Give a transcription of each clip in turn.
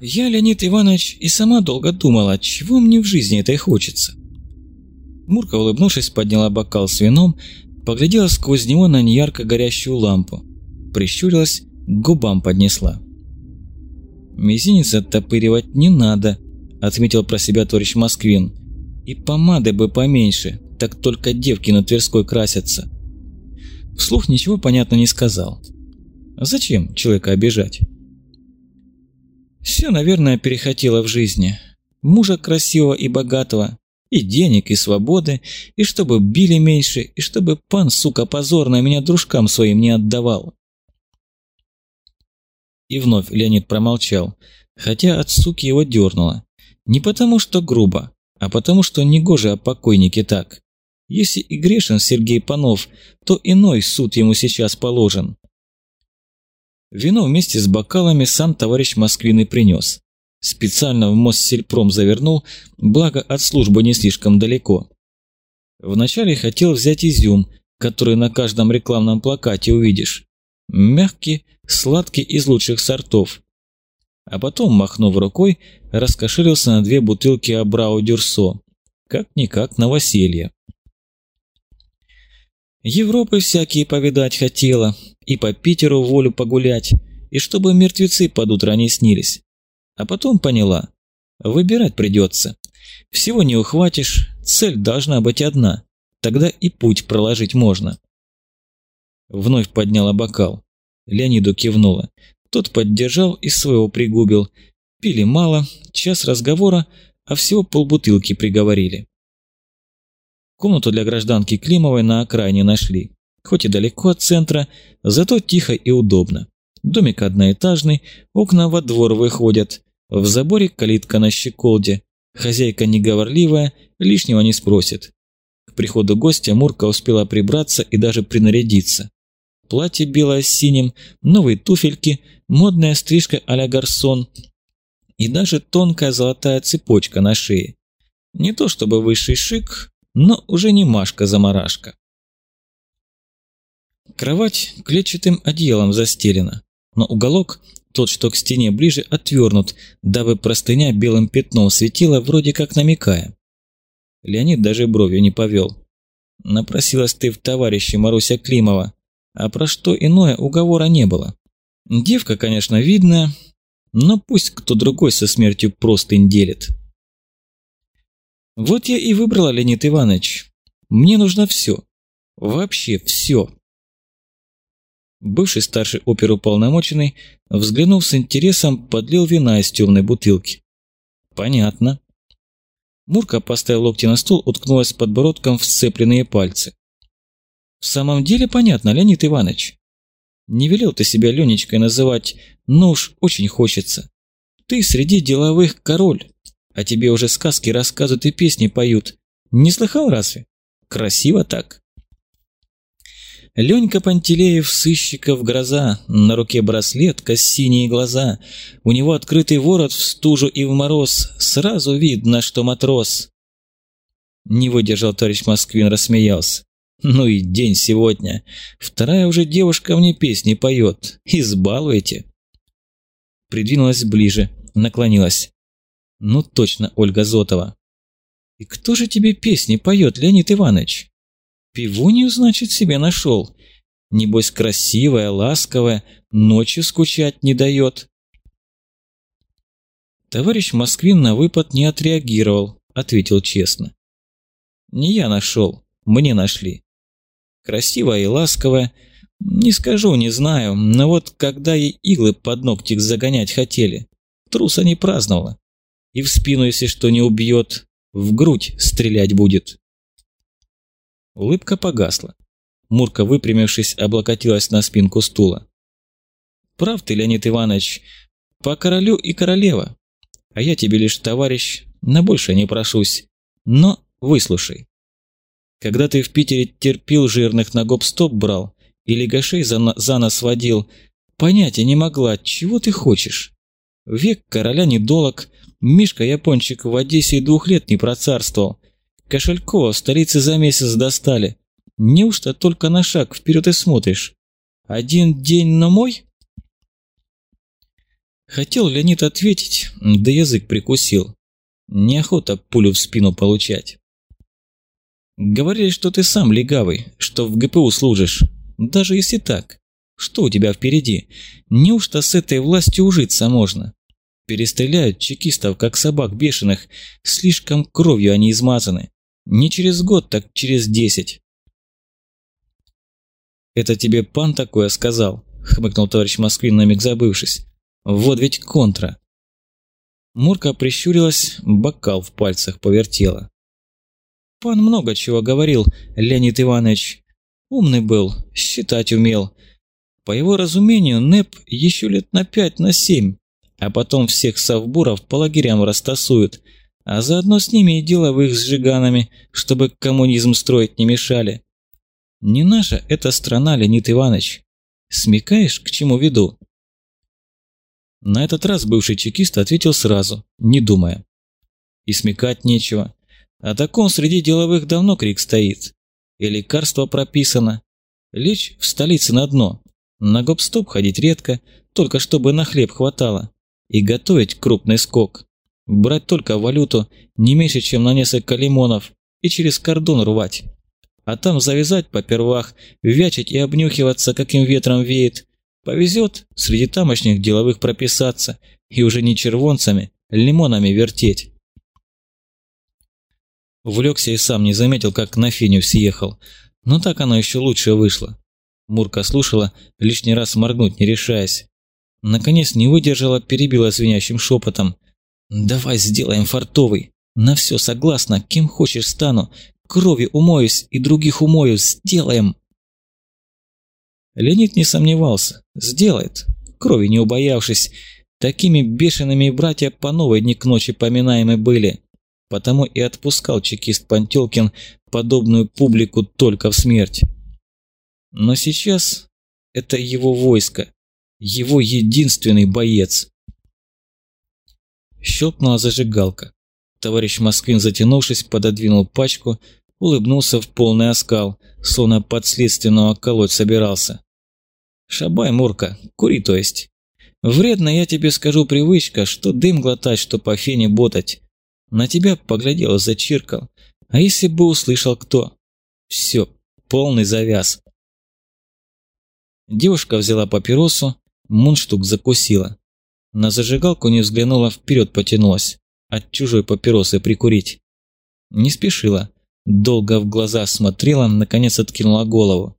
Я, Леонид Иванович, и сама долго думала, чего мне в жизни этой хочется. Мурка, улыбнувшись, подняла бокал с вином, поглядела сквозь него на неярко горящую лампу, прищурилась, к губам поднесла. «Мизинец оттопыривать не надо», – отметил про себя товарищ Москвин. «И помады бы поменьше, так только девки на Тверской красятся». Вслух ничего понятно не сказал. Зачем человека обижать? Все, наверное, перехотело в жизни. Мужа красивого и богатого, и денег, и свободы, и чтобы били меньше, и чтобы пан, сука, позорно меня дружкам своим не отдавал. И вновь Леонид промолчал, хотя от суки его дернуло. Не потому что грубо, а потому что негоже о покойнике так. Если и грешен Сергей Панов, то иной суд ему сейчас положен. Вино вместе с бокалами сам товарищ Москвин и принес. Специально в Моссельпром завернул, благо от службы не слишком далеко. Вначале хотел взять изюм, который на каждом рекламном плакате увидишь. Мягкий, сладкий из лучших сортов. А потом, махнув рукой, раскошелился на две бутылки Абрау Дюрсо. Как-никак новоселье. Европы всякие повидать хотела, и по Питеру волю погулять, и чтобы мертвецы под утро не снились. А потом поняла, выбирать придется. Всего не ухватишь, цель должна быть одна, тогда и путь проложить можно. Вновь подняла бокал. Леониду кивнула. Тот поддержал и своего пригубил. Пили мало, час разговора, а всего полбутылки приговорили. Комнату для гражданки Климовой на окраине нашли. Хоть и далеко от центра, зато тихо и удобно. Домик одноэтажный, окна во двор выходят. В заборе калитка на щеколде. Хозяйка неговорливая, лишнего не спросит. К приходу гостя Мурка успела прибраться и даже принарядиться. Платье белое с синим, новые туфельки, модная стрижка а-ля гарсон и даже тонкая золотая цепочка на шее. Не то чтобы высший шик, но уже не Машка-замарашка. Кровать клетчатым одеялом застелена, но уголок, тот, что к стене ближе, отвернут, дабы простыня белым пятном светила, вроде как намекая. Леонид даже бровью не повел. Напросилась ты в товарищи Маруся Климова, а про что иное уговора не было. Девка, конечно, видная, но пусть кто другой со смертью простынь делит. Вот я и выбрала, Леонид Иванович. Мне нужно все. Вообще все. Бывший старший оперуполномоченный, взглянув с интересом, подлил вина из темной бутылки. Понятно. Мурка, поставив локти на стол, уткнулась подбородком в сцепленные пальцы. В самом деле понятно, Леонид Иванович. Не велел ты себя Ленечкой называть, но уж очень хочется. Ты среди деловых король. А тебе уже сказки рассказывают и песни поют. Не слыхал разве? Красиво так. Ленька Пантелеев, сыщиков гроза, на руке браслетка, синие глаза, у него открытый ворот в стужу и в мороз, сразу видно, что матрос. Не выдержал товарищ Москвин, рассмеялся. Ну и день сегодня. Вторая уже девушка мне песни поет. Избалуете. Придвинулась ближе, наклонилась. Ну точно, Ольга Зотова. И кто же тебе песни поет, Леонид Иванович? Пивунью, значит, себе нашел. Небось, красивая, ласковая, ночью скучать не дает. Товарищ Москвин на выпад не отреагировал, ответил честно. Не я нашел, мне нашли. Красивая и ласковая, не скажу, не знаю, но вот когда ей иглы под ногтик загонять хотели, труса не праздновала. И в спину, если что не убьет, в грудь стрелять будет. Улыбка погасла. Мурка, выпрямившись, облокотилась на спинку стула. «Прав ты, Леонид Иванович, по королю и королева. А я тебе лишь товарищ, на больше не прошусь. Но выслушай. Когда ты в Питере терпил жирных на гоп-стоп брал или гашей за, за нос водил, понятия не могла, чего ты хочешь. Век короля недолог, Мишка-япончик в Одессе двух лет не процарствовал. Кошелькова в столице за месяц достали. Неужто только на шаг вперед и смотришь? Один день на мой? Хотел Леонид ответить, да язык прикусил. Неохота пулю в спину получать. Говорили, что ты сам легавый, что в ГПУ служишь. Даже если так, что у тебя впереди? Неужто с этой властью ужиться можно? Перестреляют чекистов, как собак бешеных. Слишком кровью они измазаны. Не через год, так через десять. «Это тебе пан такое сказал?» — хмыкнул товарищ Москвин, на миг забывшись. «Вот ведь контра!» Мурка прищурилась, бокал в пальцах повертела. «Пан много чего говорил, Леонид Иванович. Умный был, считать умел. По его разумению, НЭП еще лет на пять, на семь, а потом всех совбуров по лагерям растасуют, а заодно с ними и деловых с жиганами, чтобы коммунизм строить не мешали. Не наша эта страна, Леонид Иванович. Смекаешь, к чему веду?» На этот раз бывший чекист ответил сразу, не думая. И смекать нечего. О таком среди деловых давно крик стоит. И лекарство прописано. Лечь в столице на дно. На гоп-стоп ходить редко, только чтобы на хлеб хватало. И готовить крупный скок. Брать только валюту, не меньше, чем на несколько лимонов, и через кордон рвать. А там завязать попервах, вячить и обнюхиваться, каким ветром веет. Повезет среди тамошних деловых прописаться и уже не червонцами, лимонами вертеть. Увлекся и сам не заметил, как на феню съехал. Но так оно еще лучше вышло. Мурка слушала, лишний раз моргнуть не решаясь. Наконец не выдержала, перебила звенящим шепотом. «Давай сделаем фартовый. На все согласна, кем хочешь стану. Крови умоюсь и других умою. Сделаем!» Леонид не сомневался. Сделает. Крови не убоявшись. Такими бешеными братья по новой дни к ночи поминаемы были. Потому и отпускал чекист Пантелкин подобную публику только в смерть. Но сейчас это его войско, его единственный боец. Щелкнула зажигалка. Товарищ Москвин, затянувшись, пододвинул пачку, улыбнулся в полный оскал, словно подследственного колоть собирался. «Шабай, Мурка, кури, то есть. Вредно, я тебе скажу, привычка, что дым глотать, что по фене ботать. На тебя поглядел, зачиркал. А если бы услышал кто? Все, полный завяз». Девушка взяла папиросу, мундштук закусила. На зажигалку не взглянула, вперед потянулась. От чужой папиросы прикурить. Не спешила. Долго в глаза смотрела, наконец откинула голову.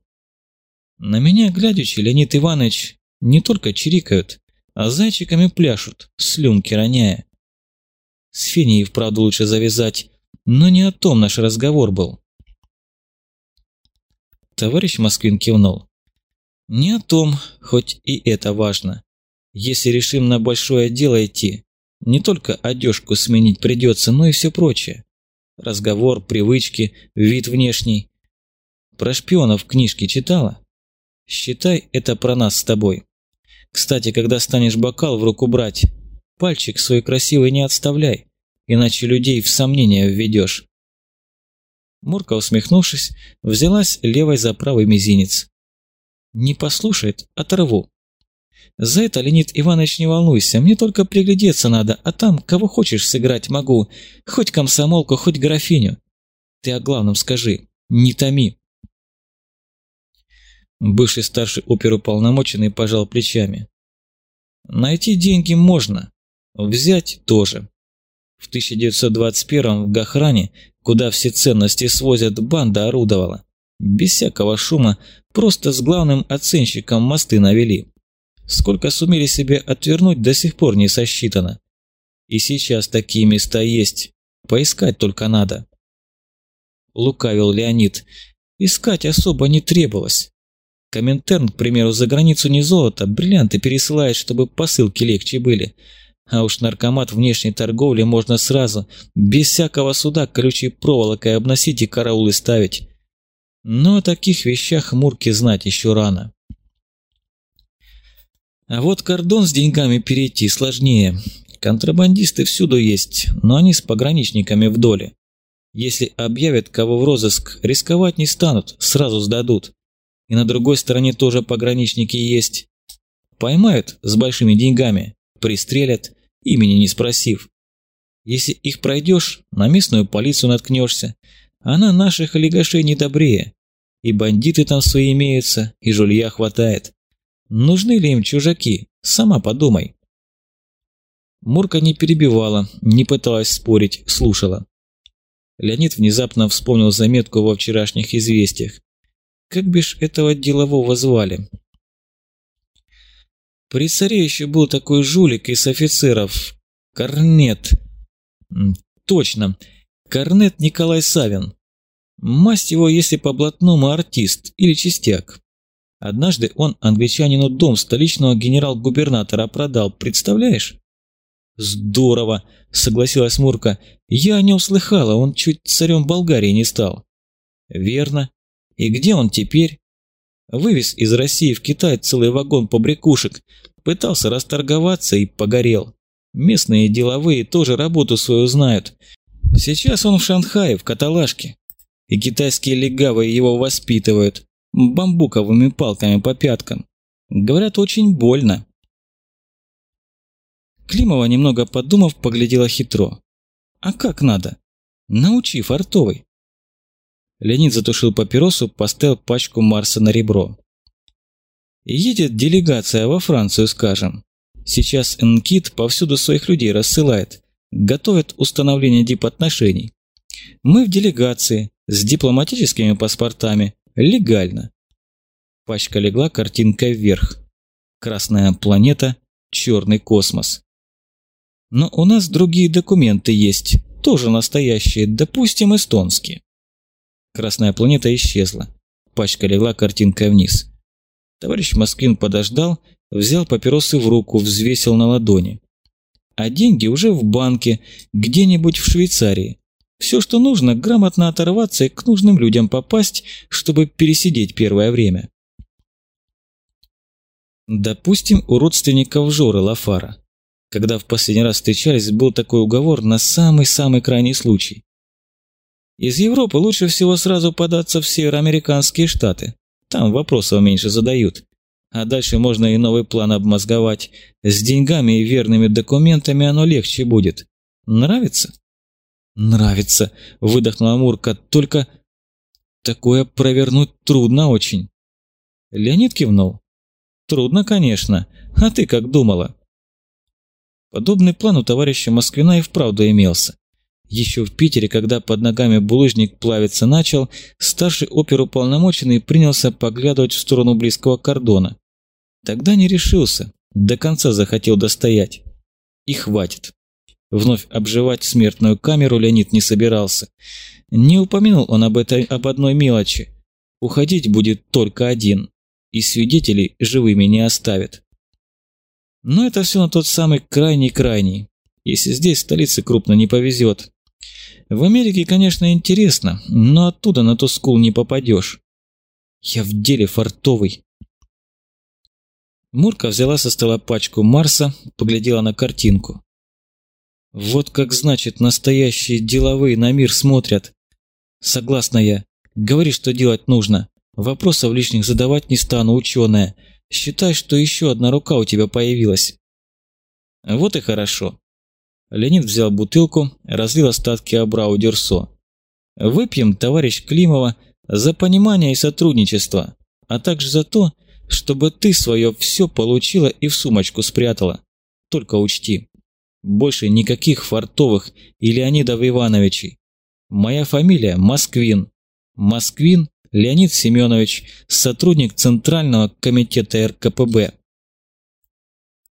На меня, глядячи, Леонид Иванович, не только чирикают, а зайчиками пляшут, слюнки роняя. С Феней вправду лучше завязать, но не о том наш разговор был. Товарищ Москвин кивнул. Не о том, хоть и это важно. Если решим на большое дело идти, не только одежку сменить придется, но и все прочее. Разговор, привычки, вид внешний. Про шпионов книжки читала? Считай, это про нас с тобой. Кстати, когда станешь бокал в руку брать, пальчик свой красивый не отставляй, иначе людей в сомнение введешь. Мурка, усмехнувшись, взялась левой за правый мизинец. Не послушает, оторву. За это, Леонид Иванович, не волнуйся, мне только приглядеться надо, а там кого хочешь сыграть могу, хоть комсомолку, хоть графиню. Ты о главном скажи, не томи. Бывший старший оперуполномоченный пожал плечами. Найти деньги можно, взять тоже. В 1921 в Гахране, куда все ценности свозят, банда орудовала. Без всякого шума, просто с главным оценщиком мосты навели. Сколько сумели себе отвернуть, до сих пор не сосчитано. И сейчас такие места есть. Поискать только надо. Лукавил Леонид. Искать особо не требовалось. Коминтерн, к примеру, за границу не золото, бриллианты пересылает, чтобы посылки легче были. А уж наркомат внешней торговли можно сразу, без всякого суда, колючей проволокой обносить и караулы ставить. Но о таких вещах Мурке знать еще рано. А вот кордон с деньгами перейти сложнее. Контрабандисты всюду есть, но они с пограничниками в доле. Если объявят кого в розыск, рисковать не станут, сразу сдадут. И на другой стороне тоже пограничники есть. Поймают с большими деньгами, пристрелят, имени не спросив. Если их пройдешь, на местную полицию наткнешься. Она наших олигашей не добрее. И бандиты там свои имеются, и жулья хватает. Нужны ли им чужаки? Сама подумай. Мурка не перебивала, не пыталась спорить, слушала. Леонид внезапно вспомнил заметку во вчерашних известиях. Как бишь этого делового звали? При царе еще был такой жулик из офицеров. Корнет. Точно. Корнет Николай Савин. Масть его, если по-блатному, артист или чистяк. Однажды он англичанину дом столичного генерал-губернатора продал, представляешь? Здорово, согласилась Мурка. Я о нем слыхала, он чуть царем Болгарии не стал. Верно. И где он теперь? Вывез из России в Китай целый вагон побрякушек, пытался расторговаться и погорел. Местные деловые тоже работу свою знают. Сейчас он в Шанхае, в каталажке. И китайские легавы его воспитывают, бамбуковыми палками по пяткам. Говорят, очень больно. Климова, немного подумав, поглядела хитро. А как надо? Научи, фартовый. Леонид затушил папиросу, поставил пачку Марса на ребро. Едет делегация во Францию, скажем. Сейчас НКИТ повсюду своих людей рассылает. Готовят установление дипотношений. Мы в делегации, с дипломатическими паспортами, легально. Пачка легла картинкой вверх. Красная планета, черный космос. Но у нас другие документы есть, тоже настоящие, допустим, эстонские. Красная планета исчезла. Пачка легла картинкой вниз. Товарищ Москвин подождал, взял папиросы в руку, взвесил на ладони. А деньги уже в банке, где-нибудь в Швейцарии. Все, что нужно, грамотно оторваться и к нужным людям попасть, чтобы пересидеть первое время. Допустим, у родственников Жоры Лафара. Когда в последний раз встречались, был такой уговор на самый-самый крайний случай. Из Европы лучше всего сразу податься в североамериканские штаты. Там вопросов меньше задают. А дальше можно и новый план обмозговать. С деньгами и верными документами оно легче будет. Нравится? Нравится, выдохнула Мурка. Только такое провернуть трудно очень. Леонид кивнул. Трудно, конечно. А ты как думала? Подобный план у товарища Москвина и вправду имелся. Еще в Питере, когда под ногами булыжник плавиться начал, старший оперуполномоченный принялся поглядывать в сторону близкого кордона. Тогда не решился, до конца захотел достоять. И хватит. Вновь обживать смертную камеру Леонид не собирался. Не упомянул он об этой об одной мелочи. Уходить будет только один, и свидетелей живыми не оставит. Но это все на тот самый крайний-крайний, если здесь столице крупно не повезет. В Америке, конечно, интересно, но оттуда на тот скул не попадешь. Я в деле фартовый. Мурка взяла со стола пачку Марса, поглядела на картинку. Вот как значит настоящие деловые на мир смотрят. Согласна я. Говори, что делать нужно. Вопросов лишних задавать не стану, ученая. Считай, что еще одна рука у тебя появилась. Вот и хорошо. Леонид взял бутылку, разлил остатки Абрау Дюрсо. «Выпьем, товарищ Климова, за понимание и сотрудничество, а также за то, чтобы ты свое все получила и в сумочку спрятала. Только учти, больше никаких Фартовых и Леонидов Ивановичей. Моя фамилия Москвин. Москвин Леонид Семенович, сотрудник Центрального комитета РКПБ.